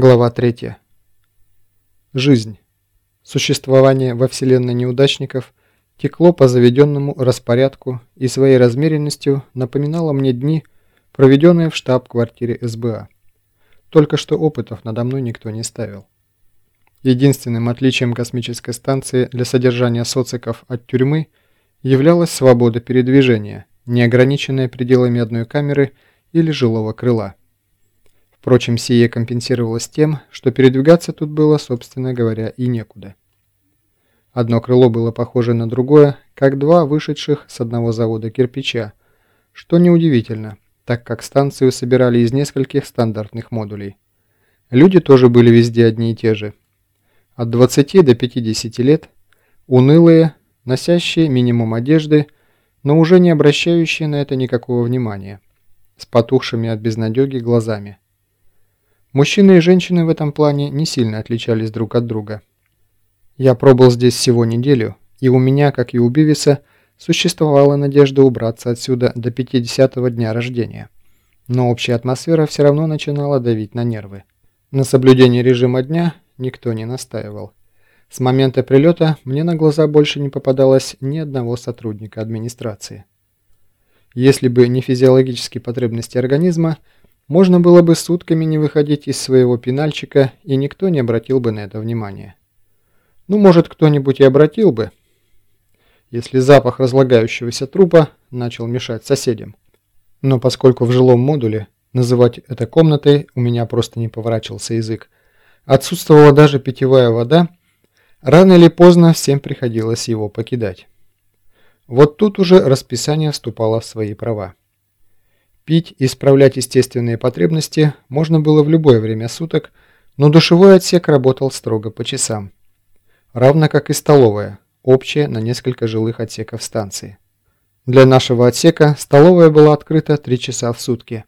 Глава 3. Жизнь. Существование во Вселенной неудачников текло по заведенному распорядку и своей размеренностью напоминало мне дни, проведенные в штаб-квартире СБА. Только что опытов надо мной никто не ставил. Единственным отличием космической станции для содержания социков от тюрьмы являлась свобода передвижения, не ограниченная пределами одной камеры или жилого крыла. Впрочем, сие компенсировалось тем, что передвигаться тут было, собственно говоря, и некуда. Одно крыло было похоже на другое, как два вышедших с одного завода кирпича, что неудивительно, так как станцию собирали из нескольких стандартных модулей. Люди тоже были везде одни и те же. От 20 до 50 лет, унылые, носящие минимум одежды, но уже не обращающие на это никакого внимания, с потухшими от безнадеги глазами. Мужчины и женщины в этом плане не сильно отличались друг от друга. Я пробыл здесь всего неделю, и у меня, как и у Бивиса, существовала надежда убраться отсюда до 50-го дня рождения. Но общая атмосфера все равно начинала давить на нервы. На соблюдение режима дня никто не настаивал. С момента прилета мне на глаза больше не попадалось ни одного сотрудника администрации. Если бы не физиологические потребности организма, можно было бы сутками не выходить из своего пенальчика, и никто не обратил бы на это внимания. Ну, может, кто-нибудь и обратил бы, если запах разлагающегося трупа начал мешать соседям. Но поскольку в жилом модуле называть это комнатой у меня просто не поворачивался язык, отсутствовала даже питьевая вода, рано или поздно всем приходилось его покидать. Вот тут уже расписание вступало в свои права. Пить и справлять естественные потребности можно было в любое время суток, но душевой отсек работал строго по часам. Равно как и столовая, общая на несколько жилых отсеков станции. Для нашего отсека столовая была открыта 3 часа в сутки,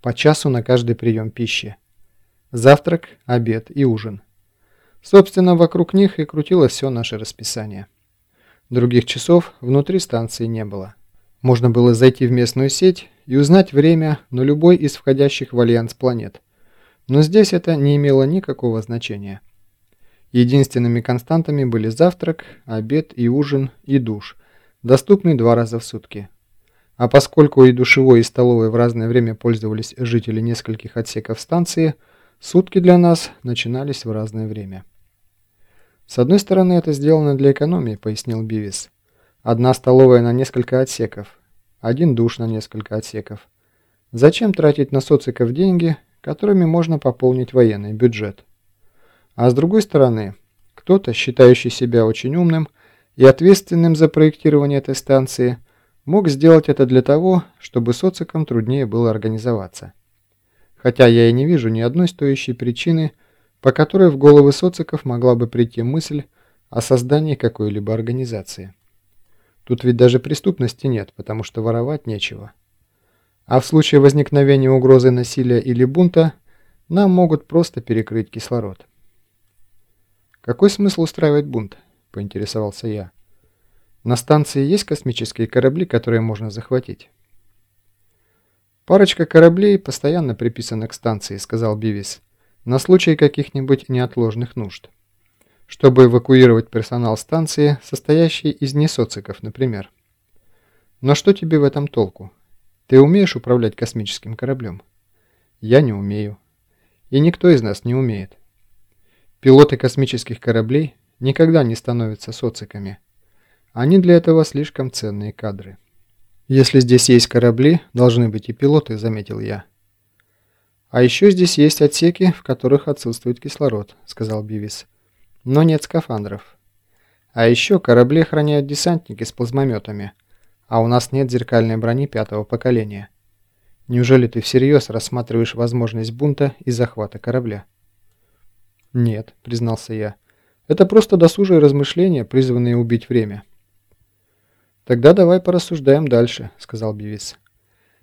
по часу на каждый прием пищи. Завтрак, обед и ужин. Собственно, вокруг них и крутилось все наше расписание. Других часов внутри станции не было. Можно было зайти в местную сеть и узнать время на любой из входящих в Альянс планет. Но здесь это не имело никакого значения. Единственными константами были завтрак, обед и ужин и душ, доступный два раза в сутки. А поскольку и душевой, и столовой в разное время пользовались жители нескольких отсеков станции, сутки для нас начинались в разное время. «С одной стороны, это сделано для экономии», — пояснил Бивис. «Одна столовая на несколько отсеков, один душ на несколько отсеков. Зачем тратить на социков деньги, которыми можно пополнить военный бюджет? А с другой стороны, кто-то, считающий себя очень умным и ответственным за проектирование этой станции, мог сделать это для того, чтобы социкам труднее было организоваться. Хотя я и не вижу ни одной стоящей причины, по которой в головы социков могла бы прийти мысль о создании какой-либо организации. Тут ведь даже преступности нет, потому что воровать нечего. А в случае возникновения угрозы насилия или бунта нам могут просто перекрыть кислород. «Какой смысл устраивать бунт?» – поинтересовался я. «На станции есть космические корабли, которые можно захватить?» «Парочка кораблей постоянно приписана к станции», – сказал Бивис, – «на случай каких-нибудь неотложных нужд» чтобы эвакуировать персонал станции, состоящий из несоциков, например. Но что тебе в этом толку? Ты умеешь управлять космическим кораблем? Я не умею. И никто из нас не умеет. Пилоты космических кораблей никогда не становятся социками. Они для этого слишком ценные кадры. Если здесь есть корабли, должны быть и пилоты, заметил я. А еще здесь есть отсеки, в которых отсутствует кислород, сказал Бивис но нет скафандров. А еще корабли охраняют десантники с плазмометами, а у нас нет зеркальной брони пятого поколения. Неужели ты всерьез рассматриваешь возможность бунта и захвата корабля? Нет, признался я. Это просто досужие размышления, призванные убить время. Тогда давай порассуждаем дальше, сказал Бивис.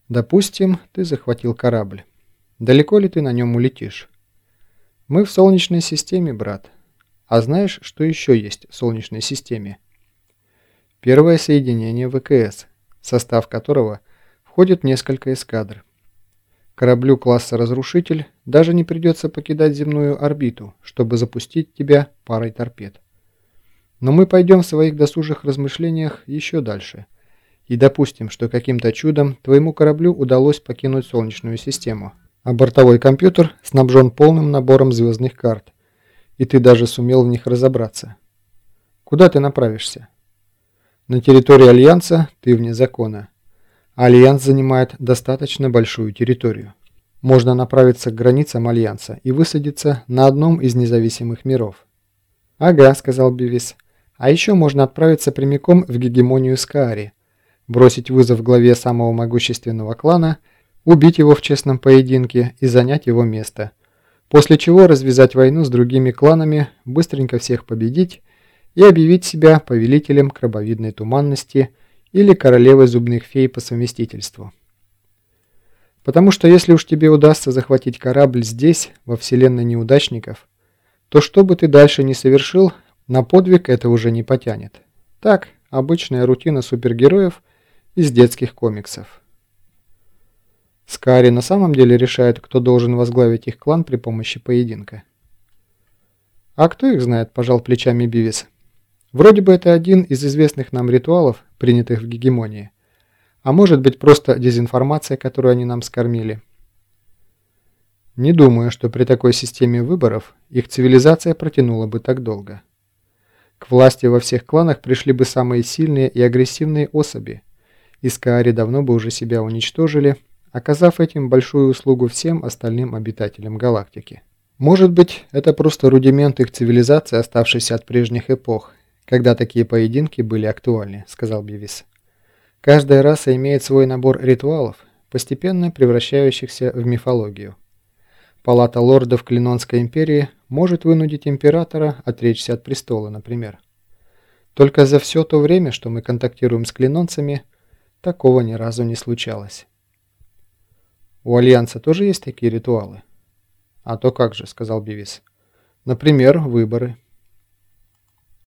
Допустим, ты захватил корабль. Далеко ли ты на нем улетишь? Мы в Солнечной системе, брат. А знаешь, что еще есть в Солнечной системе? Первое соединение ВКС, состав которого входит несколько эскадр. Кораблю класса «Разрушитель» даже не придется покидать земную орбиту, чтобы запустить тебя парой торпед. Но мы пойдем в своих досужих размышлениях еще дальше и допустим, что каким-то чудом твоему кораблю удалось покинуть Солнечную систему, а бортовой компьютер снабжен полным набором звездных карт, и ты даже сумел в них разобраться. Куда ты направишься? На территории Альянса ты вне закона. Альянс занимает достаточно большую территорию. Можно направиться к границам Альянса и высадиться на одном из независимых миров. «Ага», — сказал Бивис. «А еще можно отправиться прямиком в гегемонию Скаари, бросить вызов главе самого могущественного клана, убить его в честном поединке и занять его место, после чего развязать войну с другими кланами, быстренько всех победить и объявить себя повелителем крабовидной туманности или королевой зубных фей по совместительству». Потому что если уж тебе удастся захватить корабль здесь, во вселенной неудачников, то что бы ты дальше ни совершил, на подвиг это уже не потянет. Так, обычная рутина супергероев из детских комиксов. Скари на самом деле решает, кто должен возглавить их клан при помощи поединка. А кто их знает, пожал плечами Бивис. Вроде бы это один из известных нам ритуалов, принятых в гегемонии. А может быть просто дезинформация, которую они нам скормили. Не думаю, что при такой системе выборов их цивилизация протянула бы так долго. К власти во всех кланах пришли бы самые сильные и агрессивные особи. Искаари давно бы уже себя уничтожили, оказав этим большую услугу всем остальным обитателям галактики. Может быть, это просто рудимент их цивилизации, оставшийся от прежних эпох, когда такие поединки были актуальны, сказал Бивис. Каждая раса имеет свой набор ритуалов, постепенно превращающихся в мифологию. Палата лордов Клинонской империи может вынудить императора отречься от престола, например. Только за все то время, что мы контактируем с клинонцами, такого ни разу не случалось. У Альянса тоже есть такие ритуалы? А то как же, сказал Бивис. Например, выборы.